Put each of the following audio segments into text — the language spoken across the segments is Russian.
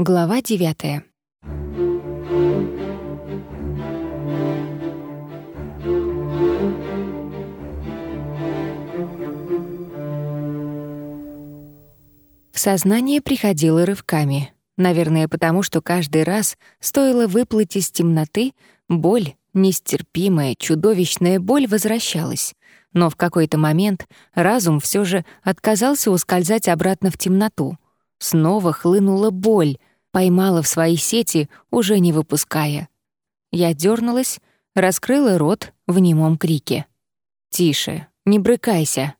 Глава девятая. В сознание приходило рывками. Наверное, потому что каждый раз стоило выплыть из темноты, боль, нестерпимая, чудовищная боль возвращалась. Но в какой-то момент разум все же отказался ускользать обратно в темноту. Снова хлынула боль, поймала в свои сети, уже не выпуская. Я дернулась, раскрыла рот в немом крике. «Тише, не брыкайся!»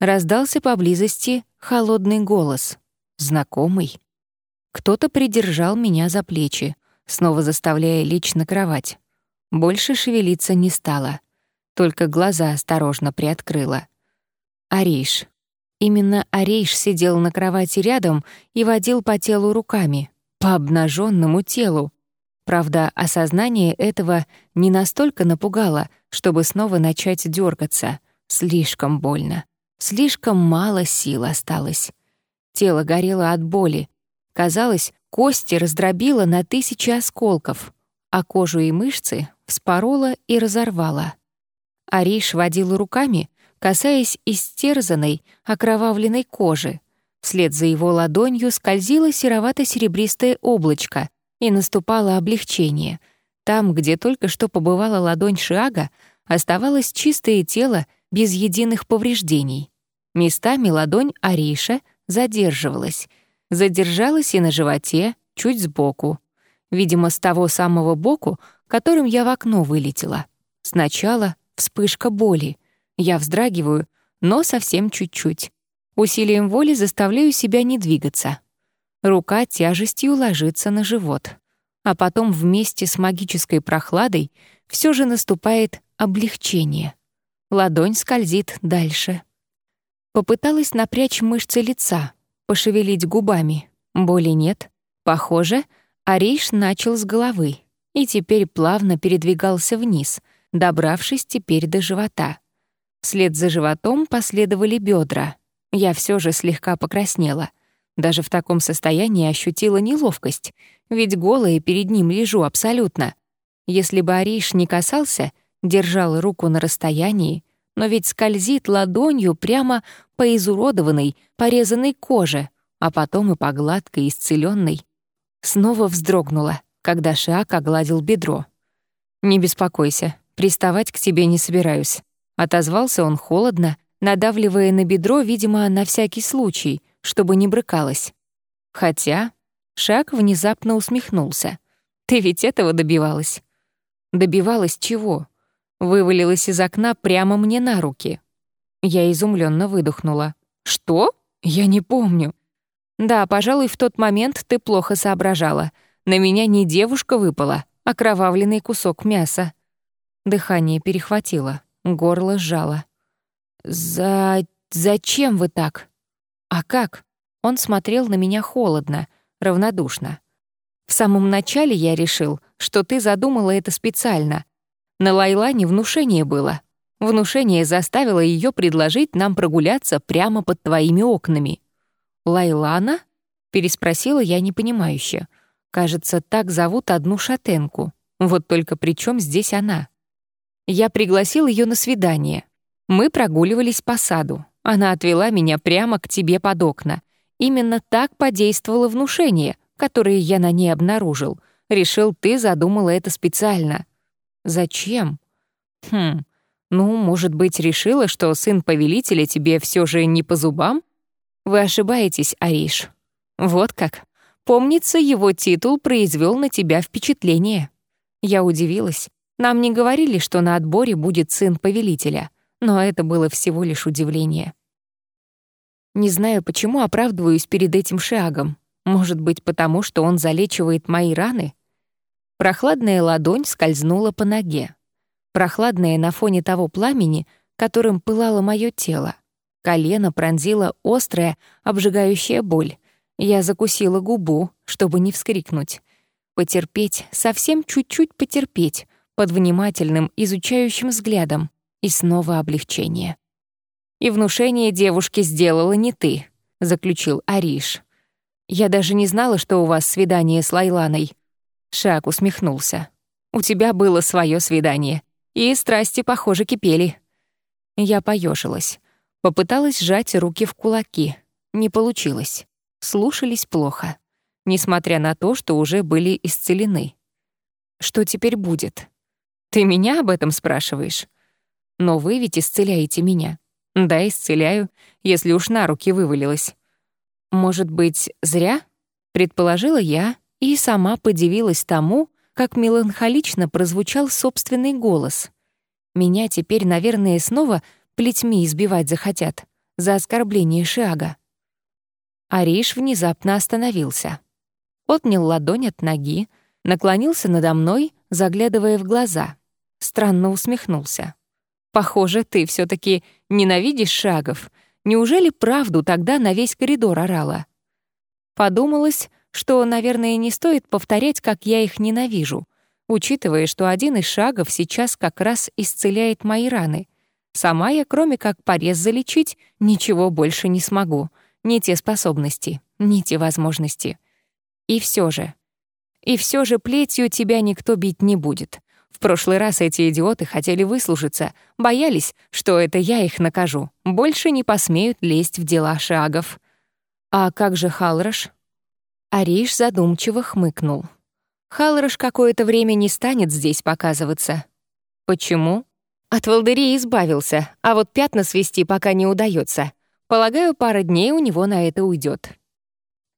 Раздался поблизости холодный голос. Знакомый. Кто-то придержал меня за плечи, снова заставляя лечь на кровать. Больше шевелиться не стала, только глаза осторожно приоткрыла. Ариш. Именно Ариш сидел на кровати рядом и водил по телу руками, по обнаженному телу. Правда, осознание этого не настолько напугало, чтобы снова начать дергаться. Слишком больно. Слишком мало сил осталось. Тело горело от боли, Казалось, кости раздробила на тысячи осколков, а кожу и мышцы вспорола и разорвала. Ариш водил руками, касаясь истерзанной, окровавленной кожи. Вслед за его ладонью скользило серовато-серебристое облачко, и наступало облегчение. Там, где только что побывала ладонь Шиага, оставалось чистое тело без единых повреждений. Местами ладонь Ариша задерживалась — задержалась и на животе, чуть сбоку. Видимо, с того самого боку, которым я в окно вылетела. Сначала вспышка боли. Я вздрагиваю, но совсем чуть-чуть. Усилием воли заставляю себя не двигаться. Рука тяжестью ложится на живот. А потом вместе с магической прохладой все же наступает облегчение. Ладонь скользит дальше. Попыталась напрячь мышцы лица, пошевелить губами. Боли нет. Похоже, Ариш начал с головы и теперь плавно передвигался вниз, добравшись теперь до живота. Вслед за животом последовали бедра. Я все же слегка покраснела. Даже в таком состоянии ощутила неловкость, ведь голая перед ним лежу абсолютно. Если бы Ариш не касался, держал руку на расстоянии, но ведь скользит ладонью прямо по изуродованной, порезанной коже, а потом и по гладкой, исцеленной. Снова вздрогнула, когда Шиак огладил бедро. «Не беспокойся, приставать к тебе не собираюсь». Отозвался он холодно, надавливая на бедро, видимо, на всякий случай, чтобы не брыкалась. Хотя Шак внезапно усмехнулся. «Ты ведь этого добивалась?» «Добивалась чего?» вывалилась из окна прямо мне на руки. Я изумленно выдохнула. «Что? Я не помню». «Да, пожалуй, в тот момент ты плохо соображала. На меня не девушка выпала, а кровавленный кусок мяса». Дыхание перехватило, горло сжало. «За... зачем вы так?» «А как?» Он смотрел на меня холодно, равнодушно. «В самом начале я решил, что ты задумала это специально, на Лайлане внушение было. Внушение заставило ее предложить нам прогуляться прямо под твоими окнами. «Лайлана?» — переспросила я непонимающе. «Кажется, так зовут одну шатенку. Вот только при чем здесь она?» Я пригласил ее на свидание. Мы прогуливались по саду. Она отвела меня прямо к тебе под окна. Именно так подействовало внушение, которое я на ней обнаружил. Решил, ты задумала это специально. Зачем? Хм, ну, может быть, решила, что сын повелителя тебе все же не по зубам? Вы ошибаетесь, Ариш. Вот как. Помнится, его титул произвел на тебя впечатление. Я удивилась. Нам не говорили, что на отборе будет сын повелителя, но это было всего лишь удивление. Не знаю, почему оправдываюсь перед этим шагом. Может быть, потому что он залечивает мои раны? Прохладная ладонь скользнула по ноге. Прохладная на фоне того пламени, которым пылало мое тело. Колено пронзила острая, обжигающая боль. Я закусила губу, чтобы не вскрикнуть. Потерпеть, совсем чуть-чуть потерпеть, под внимательным, изучающим взглядом. И снова облегчение. «И внушение девушки сделала не ты», — заключил Ариш. Я даже не знала, что у вас свидание с Лайланой. Шак усмехнулся. У тебя было свое свидание, и страсти, похоже, кипели. Я поежилась. Попыталась сжать руки в кулаки. Не получилось. Слушались плохо. Несмотря на то, что уже были исцелены. Что теперь будет? Ты меня об этом спрашиваешь? Но вы ведь исцеляете меня. Да, исцеляю, если уж на руки вывалилось. Может быть, зря? Предположила я и сама подивилась тому, как меланхолично прозвучал собственный голос. Меня теперь, наверное, снова плетьми избивать захотят за оскорбление Шиага. Ариш внезапно остановился. Отнял ладонь от ноги, наклонился надо мной, заглядывая в глаза. Странно усмехнулся. «Похоже, ты все таки ненавидишь шагов. Неужели правду тогда на весь коридор орала?» Подумалось, что, наверное, не стоит повторять, как я их ненавижу, учитывая, что один из шагов сейчас как раз исцеляет мои раны. Сама я, кроме как порез залечить, ничего больше не смогу. Ни те способности, ни те возможности. И все же. И все же плетью тебя никто бить не будет. Прошлый раз эти идиоты хотели выслужиться, боялись, что это я их накажу. Больше не посмеют лезть в дела шагов. А как же Халрош? Ариш задумчиво хмыкнул. Халрош какое-то время не станет здесь показываться. Почему? От волдырей избавился, а вот пятна свести пока не удается. Полагаю, пара дней у него на это уйдет.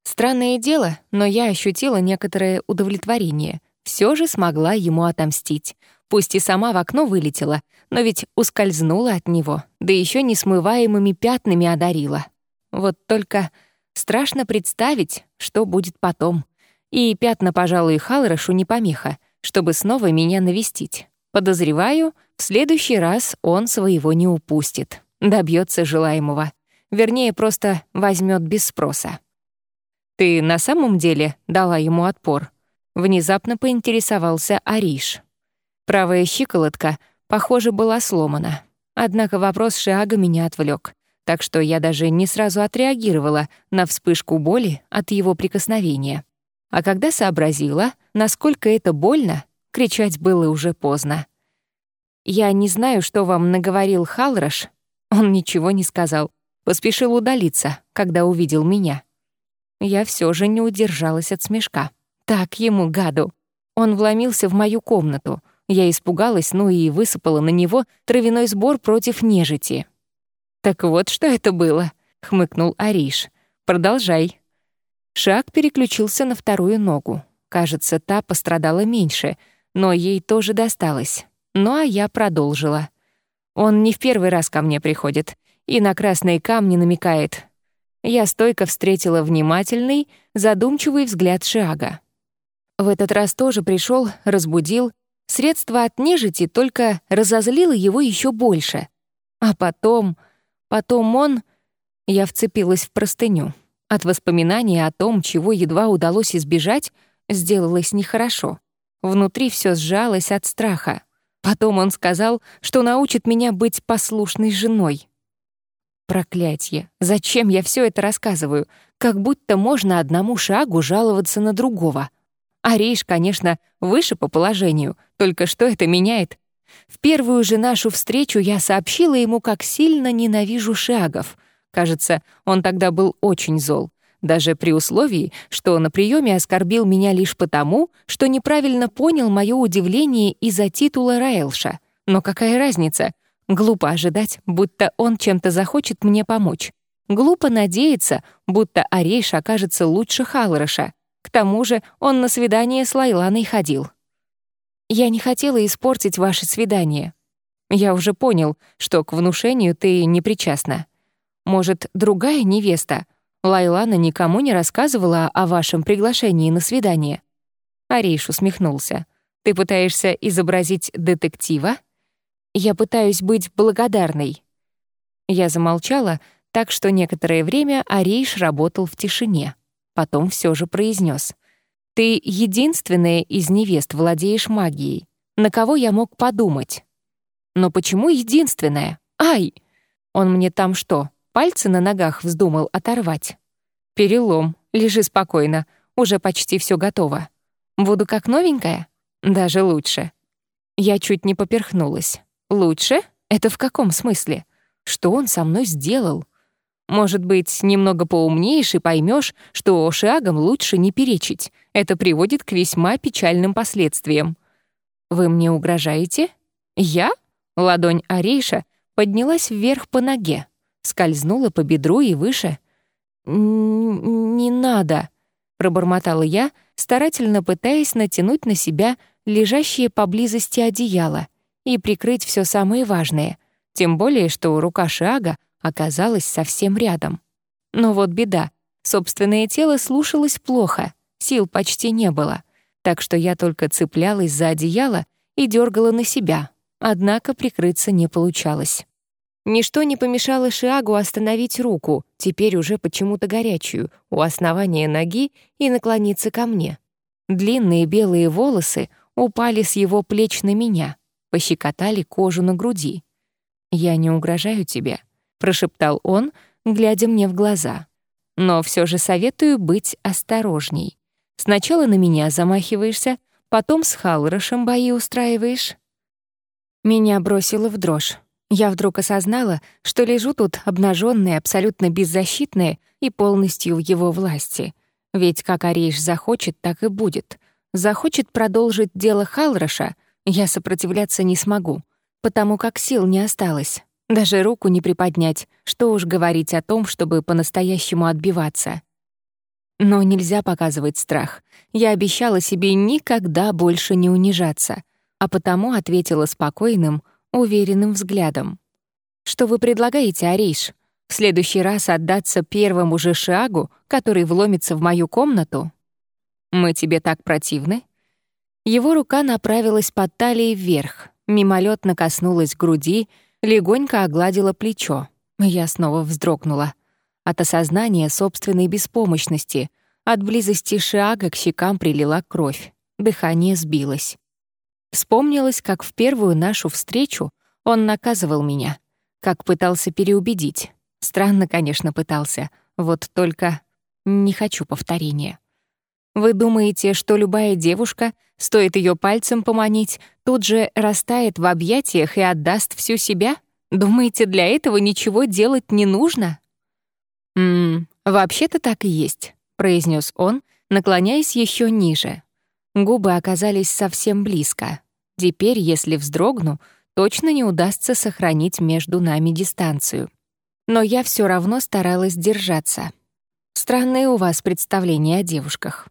Странное дело, но я ощутила некоторое удовлетворение. Все же смогла ему отомстить. Пусть и сама в окно вылетела, но ведь ускользнула от него, да еще несмываемыми пятнами одарила. Вот только Страшно представить, что будет потом. И пятна, пожалуй, Халрошу не помеха, чтобы снова меня навестить. Подозреваю, в следующий раз он своего не упустит, добьется желаемого. Вернее, просто возьмет без спроса. «Ты на самом деле дала ему отпор?» Внезапно поинтересовался Ариш. Правая щиколотка, похоже, была сломана. Однако вопрос Шиага меня отвлек так что я даже не сразу отреагировала на вспышку боли от его прикосновения. А когда сообразила, насколько это больно, кричать было уже поздно. «Я не знаю, что вам наговорил Халрош». Он ничего не сказал. Поспешил удалиться, когда увидел меня. Я все же не удержалась от смешка. Так ему, гаду. Он вломился в мою комнату. Я испугалась, ну и высыпала на него травяной сбор против нежити. «Так вот, что это было», — хмыкнул Ариш. «Продолжай». Шаг переключился на вторую ногу. Кажется, та пострадала меньше, но ей тоже досталось. Ну а я продолжила. Он не в первый раз ко мне приходит и на красные камни намекает. Я стойко встретила внимательный, задумчивый взгляд Шиага. В этот раз тоже пришел, разбудил. Средство от нежити только разозлило его еще больше. А потом Потом он... Я вцепилась в простыню. От воспоминания о том, чего едва удалось избежать, сделалось нехорошо. Внутри все сжалось от страха. Потом он сказал, что научит меня быть послушной женой. Проклятье! Зачем я все это рассказываю? Как будто можно одному шагу жаловаться на другого. А конечно, выше по положению, только что это меняет? В первую же нашу встречу я сообщила ему, как сильно ненавижу шагов. Кажется, он тогда был очень зол. Даже при условии, что на приеме оскорбил меня лишь потому, что неправильно понял мое удивление из-за титула Раэлша. Но какая разница? Глупо ожидать, будто он чем-то захочет мне помочь. Глупо надеяться, будто Арейш окажется лучше Халроша. Тому же он на свидание с Лайланой ходил. Я не хотела испортить ваше свидание. Я уже понял, что к внушению ты не причастна. Может, другая невеста? Лайлана никому не рассказывала о вашем приглашении на свидание. Ариш усмехнулся. Ты пытаешься изобразить детектива? Я пытаюсь быть благодарной. Я замолчала, так что некоторое время Ариш работал в тишине. Потом все же произнес: ты единственная из невест владеешь магией. На кого я мог подумать? Но почему единственная? Ай! Он мне там что, пальцы на ногах вздумал оторвать? «Перелом. Лежи спокойно. Уже почти все готово. Буду как новенькая? Даже лучше». Я чуть не поперхнулась. «Лучше? Это в каком смысле? Что он со мной сделал?» Может быть, немного поумнеешь и поймешь, что шагом лучше не перечить. Это приводит к весьма печальным последствиям. Вы мне угрожаете? Я? Ладонь Арейша поднялась вверх по ноге, скользнула по бедру и выше. «Не надо», — пробормотала я, старательно пытаясь натянуть на себя лежащее поблизости одеяло и прикрыть все самое важное, тем более, что рука Шиага оказалась совсем рядом. Но вот беда. Собственное тело слушалось плохо, сил почти не было, так что я только цеплялась за одеяло и дергала на себя, однако прикрыться не получалось. Ничто не помешало Шиагу остановить руку, теперь уже почему-то горячую, у основания ноги и наклониться ко мне. Длинные белые волосы упали с его плеч на меня, пощекотали кожу на груди. «Я не угрожаю тебе», прошептал он, глядя мне в глаза. Но все же советую быть осторожней. Сначала на меня замахиваешься, потом с Халрошем бои устраиваешь. Меня бросило в дрожь. Я вдруг осознала, что лежу тут обнаженная, абсолютно беззащитная и полностью в его власти. Ведь как Арейш захочет, так и будет. Захочет продолжить дело Халроша, я сопротивляться не смогу, потому как сил не осталось. Даже руку не приподнять, что уж говорить о том, чтобы по-настоящему отбиваться. Но нельзя показывать страх. Я обещала себе никогда больше не унижаться, а потому ответила спокойным, уверенным взглядом. «Что вы предлагаете, Ариш? В следующий раз отдаться первому же шагу, который вломится в мою комнату? Мы тебе так противны?» Его рука направилась под талией вверх, мимолетно коснулась груди легонько огладила плечо. Я снова вздрогнула. От осознания собственной беспомощности, от близости Шиага к щекам прилила кровь. Дыхание сбилось. Вспомнилось, как в первую нашу встречу он наказывал меня, как пытался переубедить. Странно, конечно, пытался, вот только не хочу повторения. Вы думаете, что любая девушка, стоит ее пальцем поманить, тут же растает в объятиях и отдаст всю себя? Думаете, для этого ничего делать не нужно? «Ммм, вообще-то так и есть», — произнес он, наклоняясь еще ниже. Губы оказались совсем близко. Теперь, если вздрогну, точно не удастся сохранить между нами дистанцию. Но я все равно старалась держаться. Странное у вас представление о девушках.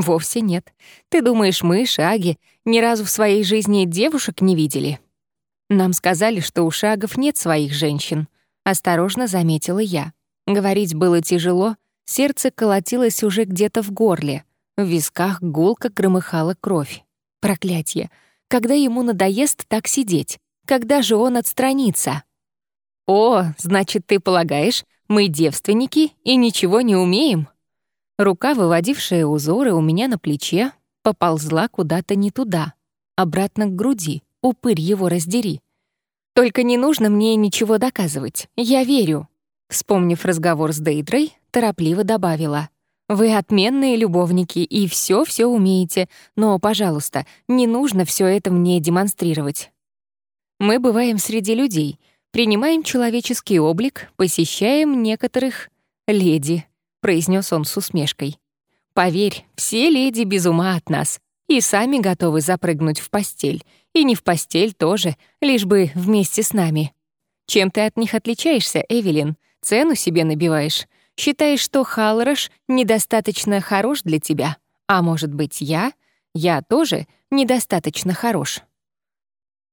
Вовсе нет. Ты думаешь, мы, шаги, ни разу в своей жизни девушек не видели? Нам сказали, что у шагов нет своих женщин. Осторожно заметила я. Говорить было тяжело, сердце колотилось уже где-то в горле. В висках гулко громыхала кровь. Проклятье. Когда ему надоест так сидеть? Когда же он отстранится? «О, значит, ты полагаешь, мы девственники и ничего не умеем?» Рука, выводившая узоры у меня на плече, поползла куда-то не туда, обратно к груди, упырь его раздери. «Только не нужно мне ничего доказывать, я верю». Вспомнив разговор с Дейдрой, торопливо добавила. «Вы отменные любовники и все-все умеете, но, пожалуйста, не нужно все это мне демонстрировать. Мы бываем среди людей, принимаем человеческий облик, посещаем некоторых леди, произнес он с усмешкой. «Поверь, все леди без ума от нас и сами готовы запрыгнуть в постель, и не в постель тоже, лишь бы вместе с нами. Чем ты от них отличаешься, Эвелин? Цену себе набиваешь? Считаешь, что Халрош недостаточно хорош для тебя? А может быть, я? Я тоже недостаточно хорош?»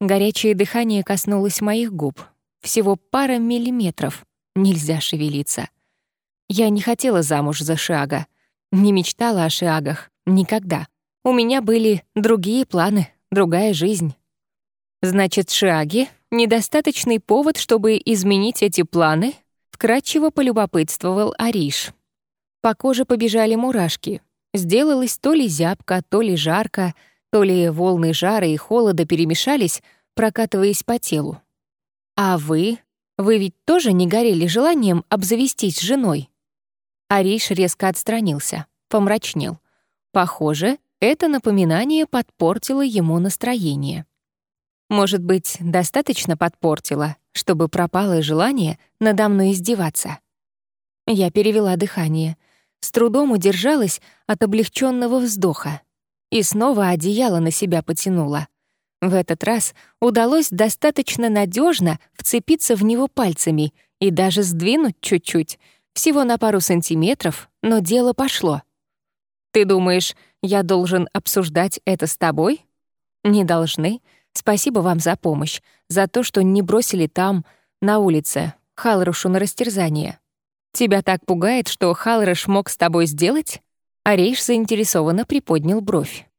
Горячее дыхание коснулось моих губ. Всего пара миллиметров. Нельзя шевелиться. Я не хотела замуж за Шиага. Не мечтала о Шиагах. Никогда. У меня были другие планы, другая жизнь. Значит, Шиаги — недостаточный повод, чтобы изменить эти планы? Вкратчиво полюбопытствовал Ариш. По коже побежали мурашки. Сделалось то ли зябко, то ли жарко, то ли волны жара и холода перемешались, прокатываясь по телу. «А вы? Вы ведь тоже не горели желанием обзавестись женой?» Ариш резко отстранился, помрачнел. Похоже, это напоминание подпортило ему настроение. Может быть, достаточно подпортило, чтобы пропало желание надо мной издеваться. Я перевела дыхание, с трудом удержалась от облегченного вздоха и снова одеяло на себя потянула. В этот раз удалось достаточно надежно вцепиться в него пальцами и даже сдвинуть чуть-чуть, всего на пару сантиметров, но дело пошло. «Ты думаешь, я должен обсуждать это с тобой?» «Не должны. Спасибо вам за помощь, за то, что не бросили там, на улице, Халрушу на растерзание. Тебя так пугает, что Халрош мог с тобой сделать?» Арейш заинтересованно приподнял бровь.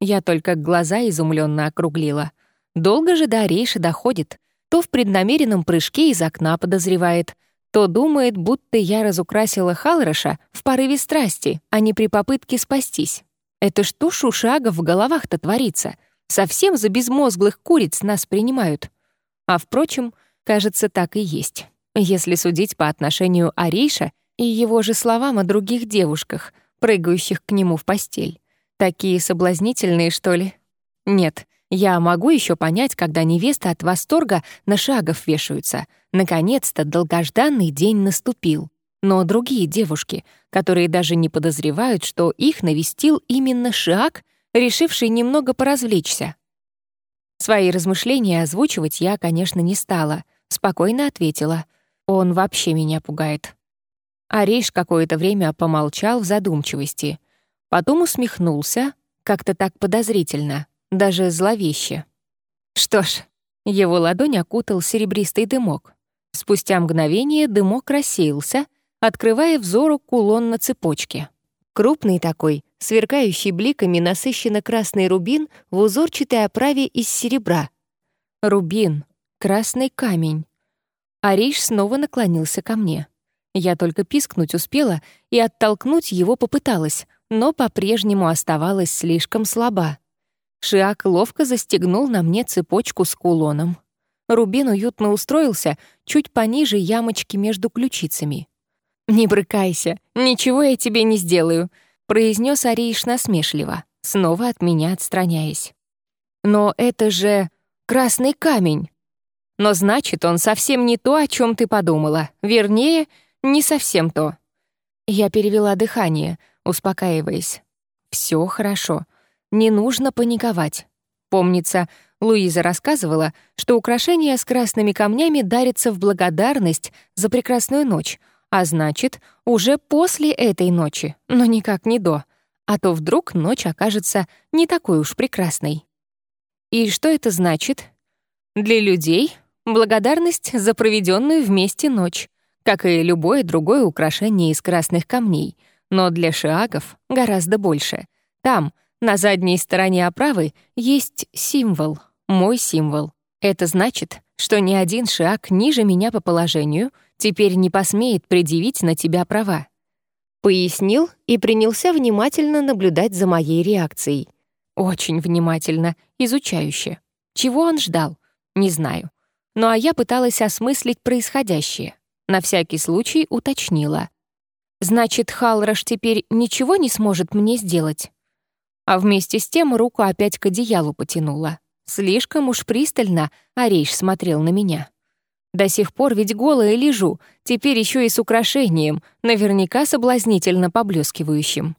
Я только глаза изумленно округлила. Долго же до Арейша доходит. То в преднамеренном прыжке из окна подозревает, то думает, будто я разукрасила Халроша в порыве страсти, а не при попытке спастись. Это что шушага в головах-то творится? Совсем за безмозглых куриц нас принимают. А впрочем, кажется, так и есть. Если судить по отношению Арейша и его же словам о других девушках, прыгающих к нему в постель. Такие соблазнительные, что ли? Нет, я могу еще понять, когда невесты от восторга на шагов вешаются. Наконец-то долгожданный день наступил. Но другие девушки, которые даже не подозревают, что их навестил именно Шиак, решивший немного поразвлечься. Свои размышления озвучивать я, конечно, не стала. Спокойно ответила. Он вообще меня пугает. Ариш какое-то время помолчал в задумчивости. Потом усмехнулся, как-то так подозрительно даже зловеще. Что ж, его ладонь окутал серебристый дымок. Спустя мгновение дымок рассеялся, открывая взору кулон на цепочке. Крупный такой, сверкающий бликами насыщенно красный рубин в узорчатой оправе из серебра. Рубин, красный камень. Ариш снова наклонился ко мне. Я только пискнуть успела и оттолкнуть его попыталась, но по-прежнему оставалась слишком слаба. Шиак ловко застегнул на мне цепочку с кулоном. Рубин уютно устроился чуть пониже ямочки между ключицами. «Не брыкайся, ничего я тебе не сделаю», — произнес Ариш насмешливо, снова от меня отстраняясь. «Но это же красный камень. Но значит, он совсем не то, о чем ты подумала. Вернее, не совсем то». Я перевела дыхание, успокаиваясь. Все хорошо. Не нужно паниковать. Помнится, Луиза рассказывала, что украшения с красными камнями дарятся в благодарность за прекрасную ночь, а значит, уже после этой ночи, но никак не до. А то вдруг ночь окажется не такой уж прекрасной. И что это значит? Для людей — благодарность за проведенную вместе ночь, как и любое другое украшение из красных камней, но для шиагов гораздо больше. Там — на задней стороне оправы есть символ, мой символ. Это значит, что ни один шаг ниже меня по положению теперь не посмеет предъявить на тебя права. Пояснил и принялся внимательно наблюдать за моей реакцией. Очень внимательно, изучающе. Чего он ждал? Не знаю. Ну а я пыталась осмыслить происходящее. На всякий случай уточнила. «Значит, Халраш теперь ничего не сможет мне сделать?» А вместе с тем руку опять к одеялу потянула. Слишком уж пристально Арейш смотрел на меня. До сих пор ведь голая лежу, теперь еще и с украшением, наверняка соблазнительно поблескивающим.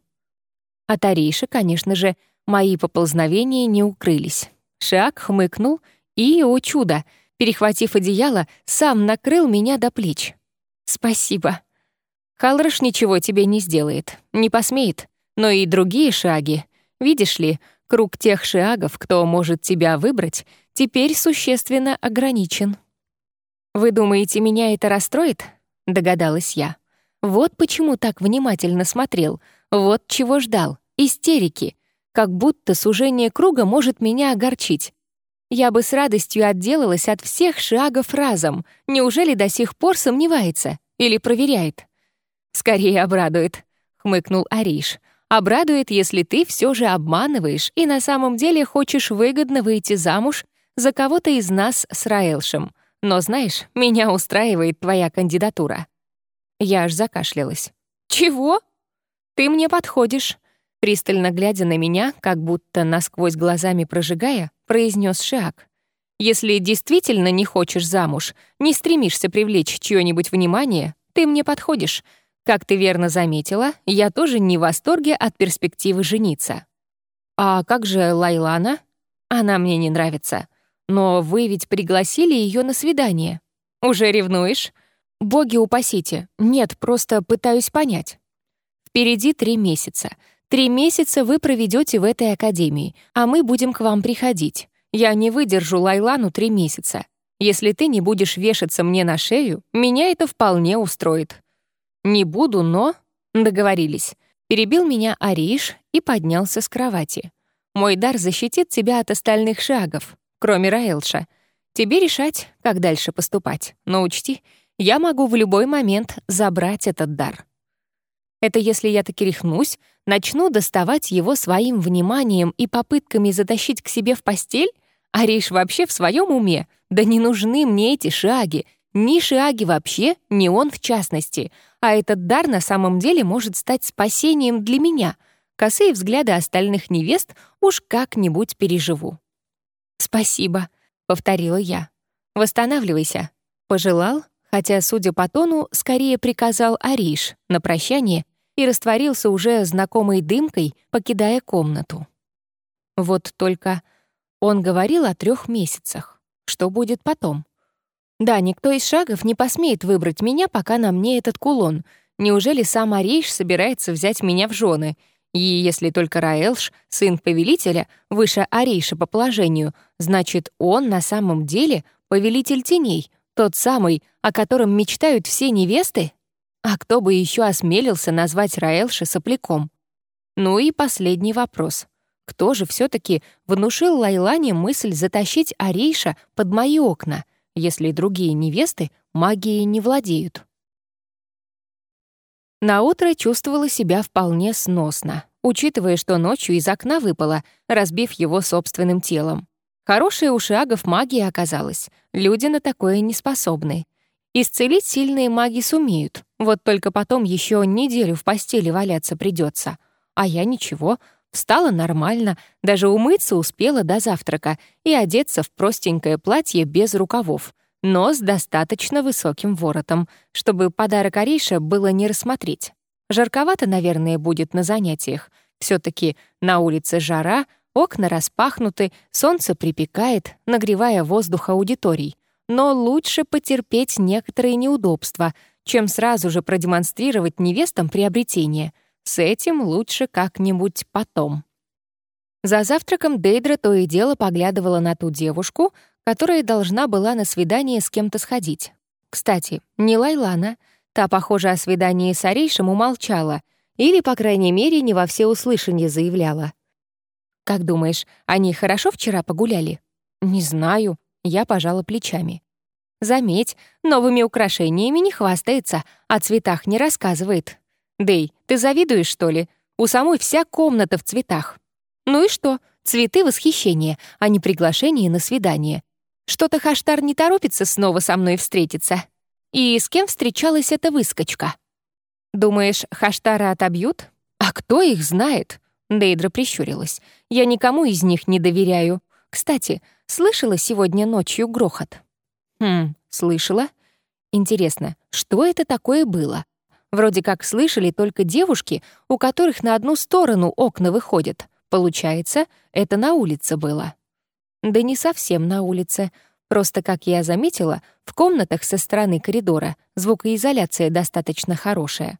От Арейша, конечно же, мои поползновения не укрылись. Шаг хмыкнул и, о чудо, перехватив одеяло, сам накрыл меня до плеч. «Спасибо». Халрош ничего тебе не сделает, не посмеет, но и другие шаги — Видишь ли, круг тех шиагов, кто может тебя выбрать, теперь существенно ограничен. «Вы думаете, меня это расстроит?» — догадалась я. Вот почему так внимательно смотрел, вот чего ждал. Истерики. Как будто сужение круга может меня огорчить. Я бы с радостью отделалась от всех шагов разом. Неужели до сих пор сомневается или проверяет? «Скорее обрадует», — хмыкнул Ариш. Обрадует, если ты все же обманываешь и на самом деле хочешь выгодно выйти замуж за кого-то из нас с Раэлшем. Но знаешь, меня устраивает твоя кандидатура». Я аж закашлялась. «Чего?» «Ты мне подходишь», — пристально глядя на меня, как будто насквозь глазами прожигая, произнес Шиак. «Если действительно не хочешь замуж, не стремишься привлечь чье-нибудь внимание, ты мне подходишь. Как ты верно заметила, я тоже не в восторге от перспективы жениться». «А как же Лайлана?» «Она мне не нравится. Но вы ведь пригласили ее на свидание. Уже ревнуешь?» «Боги упасите. Нет, просто пытаюсь понять». Впереди три месяца. Три месяца вы проведете в этой академии, а мы будем к вам приходить. Я не выдержу Лайлану три месяца. Если ты не будешь вешаться мне на шею, меня это вполне устроит. Не буду, но... Договорились. Перебил меня Ариш и поднялся с кровати. Мой дар защитит тебя от остальных шагов, кроме Раэлша. Тебе решать, как дальше поступать. Но учти, я могу в любой момент забрать этот дар. Это если я таки рехнусь, начну доставать его своим вниманием и попытками затащить к себе в постель? А Рейш вообще в своем уме? Да не нужны мне эти шаги. Ни шаги вообще, ни он в частности. А этот дар на самом деле может стать спасением для меня. Косые взгляды остальных невест уж как-нибудь переживу. «Спасибо», — повторила я. «Восстанавливайся». Пожелал, хотя, судя по тону, скорее приказал Ариш на прощание и растворился уже знакомой дымкой, покидая комнату. Вот только он говорил о трех месяцах. Что будет потом? Да, никто из шагов не посмеет выбрать меня, пока на мне этот кулон. Неужели сам Ариш собирается взять меня в жены? И если только Раэлш, сын повелителя, выше Арейша по положению, значит, он на самом деле повелитель теней, тот самый, о котором мечтают все невесты? А кто бы еще осмелился назвать Раэлши сопляком? Ну и последний вопрос. Кто же все таки внушил Лайлане мысль затащить Арейша под мои окна, если другие невесты магией не владеют? Наутро чувствовала себя вполне сносно, учитывая, что ночью из окна выпала, разбив его собственным телом. Хорошая у шагов магия оказалась. Люди на такое не способны. Исцелить сильные маги сумеют, вот только потом еще неделю в постели валяться придется. А я ничего, встала нормально, даже умыться успела до завтрака и одеться в простенькое платье без рукавов, но с достаточно высоким воротом, чтобы подарок Ариша было не рассмотреть. Жарковато, наверное, будет на занятиях. все таки на улице жара — Окна распахнуты, солнце припекает, нагревая воздух аудиторий. Но лучше потерпеть некоторые неудобства, чем сразу же продемонстрировать невестам приобретение. С этим лучше как-нибудь потом. За завтраком Дейдра то и дело поглядывала на ту девушку, которая должна была на свидание с кем-то сходить. Кстати, не Лайлана. Та, похоже, о свидании с Арейшем умолчала или, по крайней мере, не во всеуслышание заявляла. «Как думаешь, они хорошо вчера погуляли?» «Не знаю», — я пожала плечами. «Заметь, новыми украшениями не хвастается, о цветах не рассказывает. Дэй, ты завидуешь, что ли? У самой вся комната в цветах. Ну и что? Цветы восхищения, а не приглашение на свидание. Что-то Хаштар не торопится снова со мной встретиться. И с кем встречалась эта выскочка? Думаешь, Хаштара отобьют? А кто их знает? Дейдра прищурилась. «Я никому из них не доверяю. Кстати, слышала сегодня ночью грохот?» «Хм, слышала. Интересно, что это такое было? Вроде как слышали только девушки, у которых на одну сторону окна выходят. Получается, это на улице было». «Да не совсем на улице. Просто, как я заметила, в комнатах со стороны коридора звукоизоляция достаточно хорошая.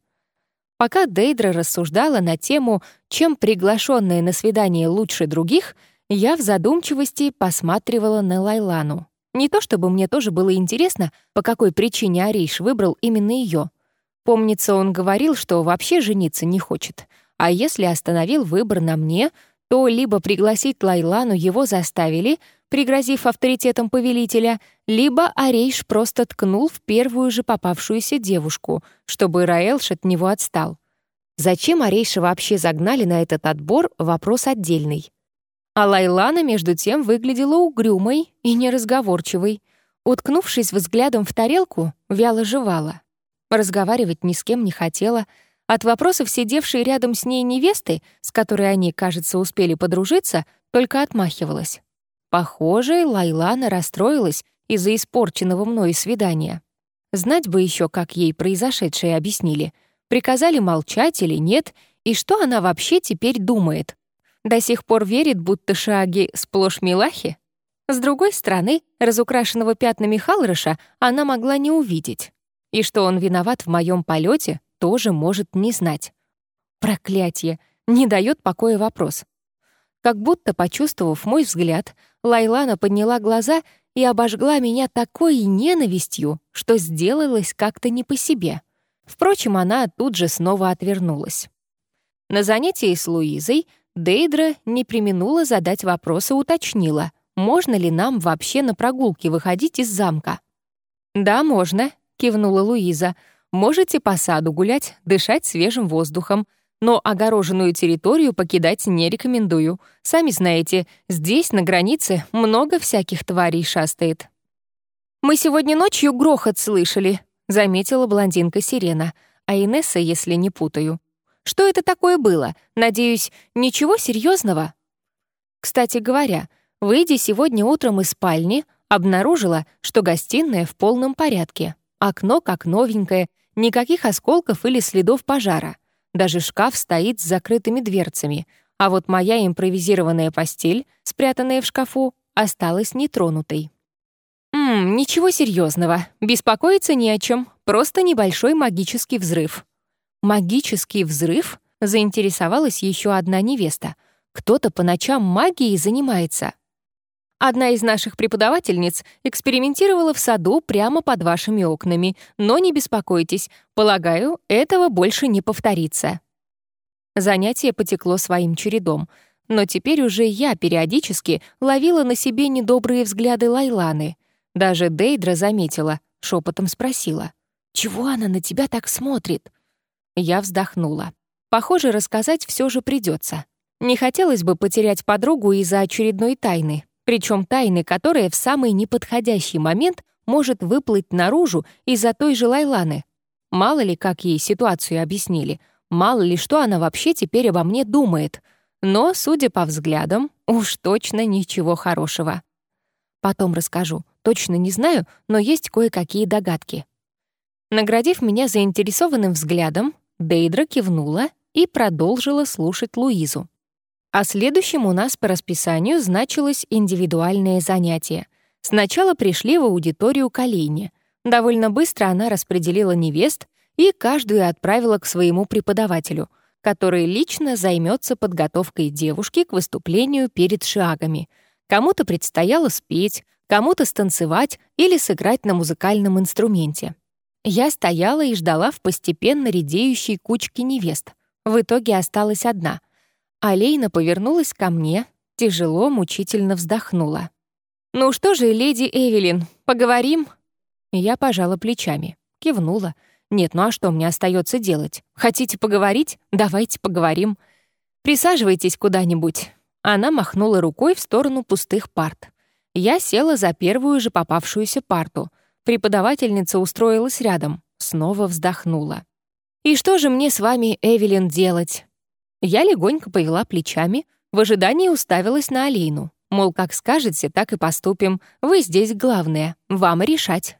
Пока Дейдра рассуждала на тему, чем приглашенные на свидание лучше других, я в задумчивости посматривала на Лайлану. Не то чтобы мне тоже было интересно, по какой причине Ариш выбрал именно ее. Помнится, он говорил, что вообще жениться не хочет. А если остановил выбор на мне, то либо пригласить Лайлану его заставили, пригрозив авторитетом повелителя, либо Арейш просто ткнул в первую же попавшуюся девушку, чтобы Раэлш от него отстал. Зачем Арейша вообще загнали на этот отбор — вопрос отдельный. А Лайлана, между тем, выглядела угрюмой и неразговорчивой. Уткнувшись взглядом в тарелку, вяло жевала. Разговаривать ни с кем не хотела, От вопросов сидевшей рядом с ней невесты, с которой они, кажется, успели подружиться, только отмахивалась. Похоже, Лайлана расстроилась из-за испорченного мной свидания. Знать бы еще, как ей произошедшее объяснили. Приказали молчать или нет, и что она вообще теперь думает. До сих пор верит, будто шаги сплошь милахи? С другой стороны, разукрашенного пятнами Халрыша она могла не увидеть. И что он виноват в моем полете, тоже может не знать. Проклятье! Не дает покоя вопрос. Как будто, почувствовав мой взгляд, Лайлана подняла глаза и обожгла меня такой ненавистью, что сделалось как-то не по себе. Впрочем, она тут же снова отвернулась. На занятии с Луизой Дейдра не применула задать вопрос и уточнила, можно ли нам вообще на прогулке выходить из замка. «Да, можно», — кивнула Луиза. «Можете по саду гулять, дышать свежим воздухом, но огороженную территорию покидать не рекомендую. Сами знаете, здесь, на границе, много всяких тварей шастает». «Мы сегодня ночью грохот слышали», — заметила блондинка Сирена, а Инесса, если не путаю. «Что это такое было? Надеюсь, ничего серьезного? Кстати говоря, выйдя сегодня утром из спальни, обнаружила, что гостиная в полном порядке. Окно как новенькое, никаких осколков или следов пожара — даже шкаф стоит с закрытыми дверцами, а вот моя импровизированная постель, спрятанная в шкафу, осталась нетронутой. «Ммм, ничего серьезного, беспокоиться не о чем, просто небольшой магический взрыв». «Магический взрыв?» — заинтересовалась еще одна невеста. «Кто-то по ночам магией занимается». Одна из наших преподавательниц экспериментировала в саду прямо под вашими окнами, но не беспокойтесь, полагаю, этого больше не повторится. Занятие потекло своим чередом, но теперь уже я периодически ловила на себе недобрые взгляды Лайланы. Даже Дейдра заметила, шепотом спросила, «Чего она на тебя так смотрит?» Я вздохнула. Похоже, рассказать все же придется. Не хотелось бы потерять подругу из-за очередной тайны, причем тайны, которая в самый неподходящий момент может выплыть наружу из-за той же Лайланы. Мало ли, как ей ситуацию объяснили, мало ли, что она вообще теперь обо мне думает. Но, судя по взглядам, уж точно ничего хорошего. Потом расскажу. Точно не знаю, но есть кое-какие догадки. Наградив меня заинтересованным взглядом, Дейдра кивнула и продолжила слушать Луизу. А следующим у нас по расписанию значилось индивидуальное занятие. Сначала пришли в аудиторию к Алине. Довольно быстро она распределила невест и каждую отправила к своему преподавателю, который лично займется подготовкой девушки к выступлению перед шагами. Кому-то предстояло спеть, кому-то станцевать или сыграть на музыкальном инструменте. Я стояла и ждала в постепенно редеющей кучке невест. В итоге осталась одна — Алейна повернулась ко мне, тяжело, мучительно вздохнула. «Ну что же, леди Эвелин, поговорим?» Я пожала плечами, кивнула. «Нет, ну а что мне остается делать? Хотите поговорить? Давайте поговорим. Присаживайтесь куда-нибудь». Она махнула рукой в сторону пустых парт. Я села за первую же попавшуюся парту. Преподавательница устроилась рядом, снова вздохнула. «И что же мне с вами, Эвелин, делать? Я легонько повела плечами, в ожидании уставилась на Алину. Мол, как скажете, так и поступим. Вы здесь главное, вам решать.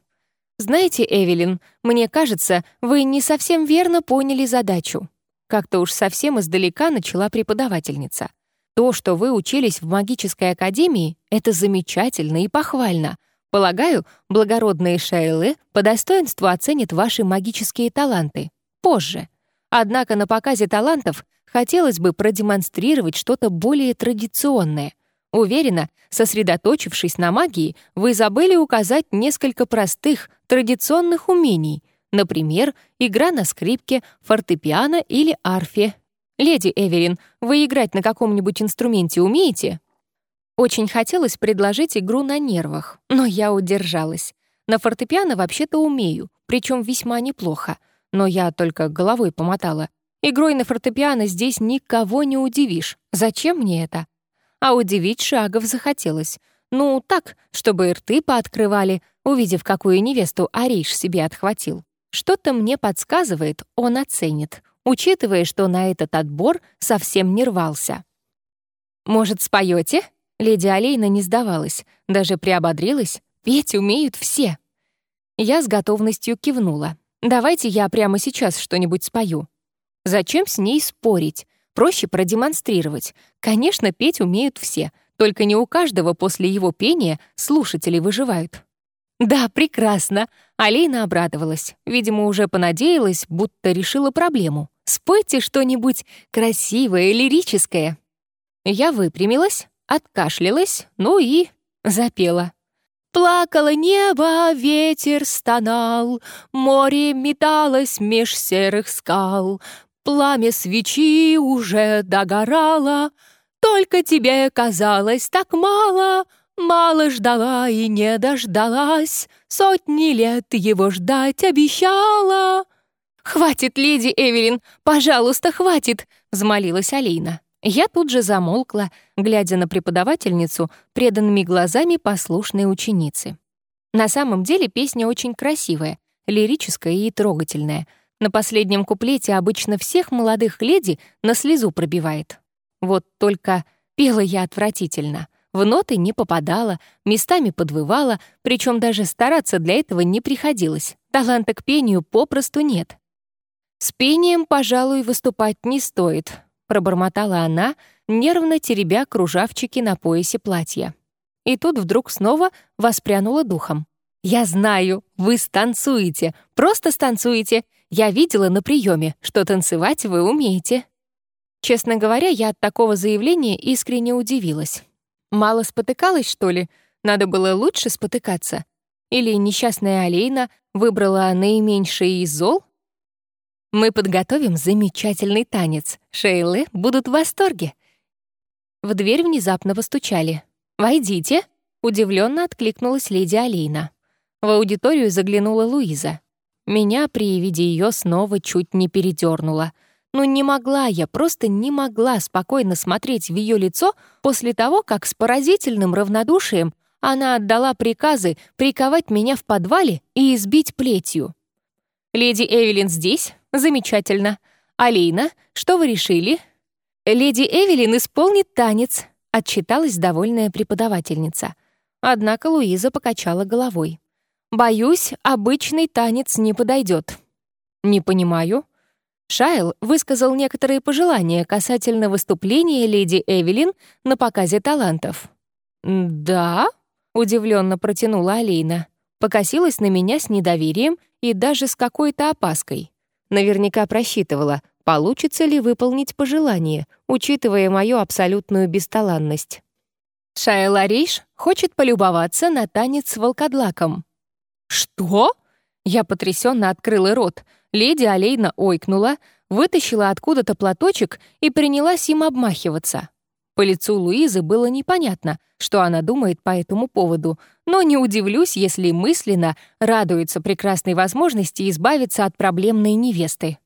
Знаете, Эвелин, мне кажется, вы не совсем верно поняли задачу. Как-то уж совсем издалека начала преподавательница. То, что вы учились в магической академии, это замечательно и похвально. Полагаю, благородные Шейлы по достоинству оценят ваши магические таланты. Позже. Однако на показе талантов хотелось бы продемонстрировать что-то более традиционное. Уверена, сосредоточившись на магии, вы забыли указать несколько простых, традиционных умений, например, игра на скрипке, фортепиано или арфе. Леди Эверин, вы играть на каком-нибудь инструменте умеете? Очень хотелось предложить игру на нервах, но я удержалась. На фортепиано вообще-то умею, причем весьма неплохо, но я только головой помотала. Игрой на фортепиано здесь никого не удивишь. Зачем мне это? А удивить Шагов захотелось. Ну, так, чтобы рты пооткрывали, увидев, какую невесту Ариш себе отхватил. Что-то мне подсказывает, он оценит. учитывая, что на этот отбор совсем не рвался. «Может, споете? Леди Алейна не сдавалась, даже приободрилась. Петь умеют все. Я с готовностью кивнула. «Давайте я прямо сейчас что-нибудь спою». Зачем с ней спорить? Проще продемонстрировать. Конечно, петь умеют все, только не у каждого после его пения слушатели выживают. «Да, прекрасно!» Алина обрадовалась. Видимо, уже понадеялась, будто решила проблему. «Спойте что-нибудь красивое, лирическое». Я выпрямилась, откашлялась, ну и запела. Плакало небо, ветер стонал, Море металось меж серых скал, Пламя свечи уже догорало, Только тебе казалось так мало, Мало ждала и не дождалась, Сотни лет его ждать обещала. «Хватит, леди Эвелин, пожалуйста, хватит!» — взмолилась Алина. Я тут же замолкла, глядя на преподавательницу преданными глазами послушной ученицы. На самом деле песня очень красивая, лирическая и трогательная. На последнем куплете обычно всех молодых леди на слезу пробивает. Вот только пела я отвратительно. В ноты не попадала, местами подвывала, причем даже стараться для этого не приходилось. Таланта к пению попросту нет. С пением, пожалуй, выступать не стоит, пробормотала она, нервно теребя кружавчики на поясе платья. И тут вдруг снова воспрянула духом. «Я знаю, вы станцуете, просто станцуете. Я видела на приеме, что танцевать вы умеете». Честно говоря, я от такого заявления искренне удивилась. Мало спотыкалась, что ли? Надо было лучше спотыкаться? Или несчастная Алейна выбрала наименьшее из зол? Мы подготовим замечательный танец. Шейлы будут в восторге. В дверь внезапно постучали. «Войдите!» — удивленно откликнулась леди Алина. В аудиторию заглянула Луиза. Меня при виде ее снова чуть не передернуло. Ну не могла я, просто не могла спокойно смотреть в ее лицо после того, как с поразительным равнодушием она отдала приказы приковать меня в подвале и избить плетью. «Леди Эвелин здесь?» Замечательно. Алина, что вы решили? Леди Эвелин исполнит танец, отчиталась довольная преподавательница. Однако Луиза покачала головой. Боюсь, обычный танец не подойдет. Не понимаю. Шайл высказал некоторые пожелания касательно выступления леди Эвелин на показе талантов. «Да?» — удивленно протянула Алина. Покосилась на меня с недоверием и даже с какой-то опаской. Наверняка просчитывала, получится ли выполнить пожелание, учитывая мою абсолютную бесталанность. Шая Лариш хочет полюбоваться на танец с волкодлаком. «Что?» Я потрясенно открыла рот. Леди Алейна ойкнула, вытащила откуда-то платочек и принялась им обмахиваться. По лицу Луизы было непонятно, что она думает по этому поводу, но не удивлюсь, если мысленно радуется прекрасной возможности избавиться от проблемной невесты.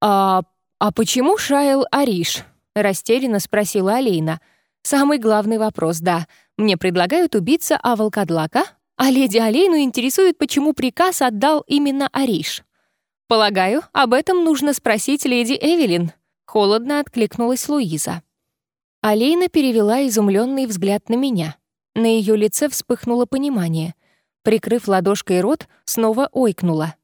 «А, а почему Шайл Ариш?» — растерянно спросила Алейна. «Самый главный вопрос, да. Мне предлагают убиться о волкодлака, а леди Алейну интересует, почему приказ отдал именно Ариш. Полагаю, об этом нужно спросить леди Эвелин», — холодно откликнулась Луиза. Алейна перевела изумленный взгляд на меня. На ее лице вспыхнуло понимание. Прикрыв ладошкой рот, снова ойкнула.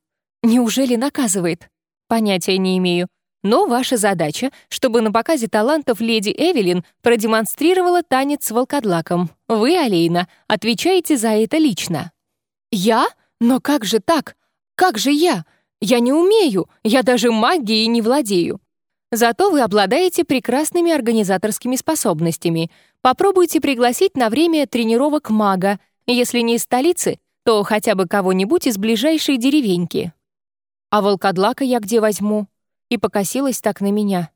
«Неужели наказывает?» «Понятия не имею. Но ваша задача, чтобы на показе талантов леди Эвелин продемонстрировала танец с волкодлаком. Вы, Алейна, отвечаете за это лично». «Я? Но как же так? Как же я? Я не умею, я даже магией не владею. Зато вы обладаете прекрасными организаторскими способностями. Попробуйте пригласить на время тренировок мага. Если не из столицы, то хотя бы кого-нибудь из ближайшей деревеньки. А волкодлака я где возьму? И покосилась так на меня.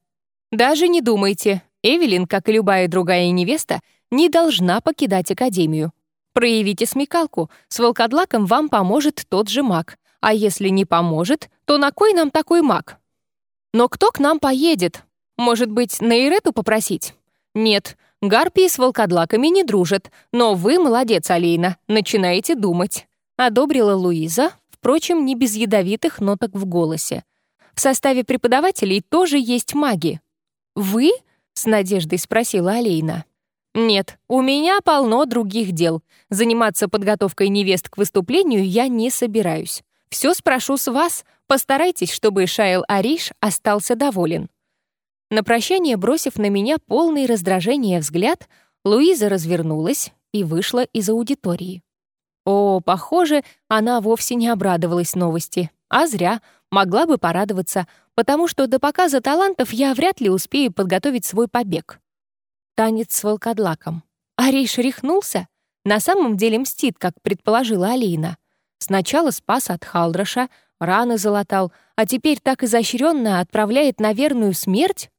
Даже не думайте. Эвелин, как и любая другая невеста, не должна покидать Академию. Проявите смекалку. С волкодлаком вам поможет тот же маг. А если не поможет, то на кой нам такой маг? Но кто к нам поедет? Может быть, на Ирету попросить? Нет, гарпии с волкодлаками не дружат, но вы, молодец, Алейна, начинаете думать. Одобрила Луиза, впрочем, не без ядовитых ноток в голосе. В составе преподавателей тоже есть маги». «Вы?» — с надеждой спросила Алейна. «Нет, у меня полно других дел. Заниматься подготовкой невест к выступлению я не собираюсь. Все спрошу с вас. Постарайтесь, чтобы Шайл Ариш остался доволен». На прощание, бросив на меня полный раздражения взгляд, Луиза развернулась и вышла из аудитории. О, похоже, она вовсе не обрадовалась новости. А зря, могла бы порадоваться, потому что до показа талантов я вряд ли успею подготовить свой побег. Танец с волкодлаком. Ариш рехнулся? На самом деле мстит, как предположила Алина. Сначала спас от Халдраша, раны залатал, а теперь так изощренно отправляет на верную смерть?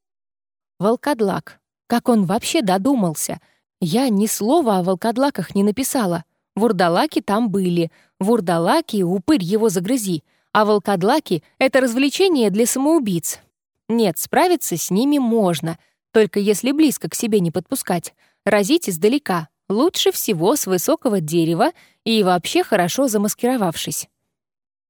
Волкодлак. Как он вообще додумался? Я ни слова о волкодлаках не написала. Вурдалаки там были. Вурдалаки — упырь его загрызи. А волкодлаки — это развлечение для самоубийц. Нет, справиться с ними можно, только если близко к себе не подпускать. Разить издалека. Лучше всего с высокого дерева и вообще хорошо замаскировавшись.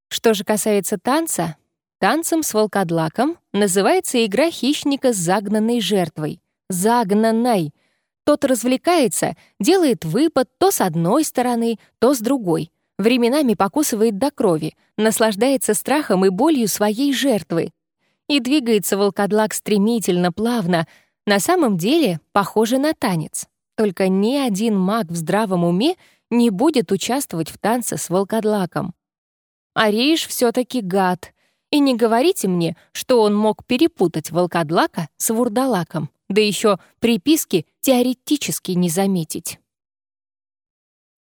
Что же касается танца, Танцем с волкодлаком называется игра хищника с загнанной жертвой. Загнанной. Тот развлекается, делает выпад то с одной стороны, то с другой. Временами покусывает до крови, наслаждается страхом и болью своей жертвы. И двигается волкодлак стремительно, плавно. На самом деле похоже на танец. Только ни один маг в здравом уме не будет участвовать в танце с волкодлаком. Ариш все таки гад — и не говорите мне, что он мог перепутать волкодлака с вурдалаком, да еще приписки теоретически не заметить.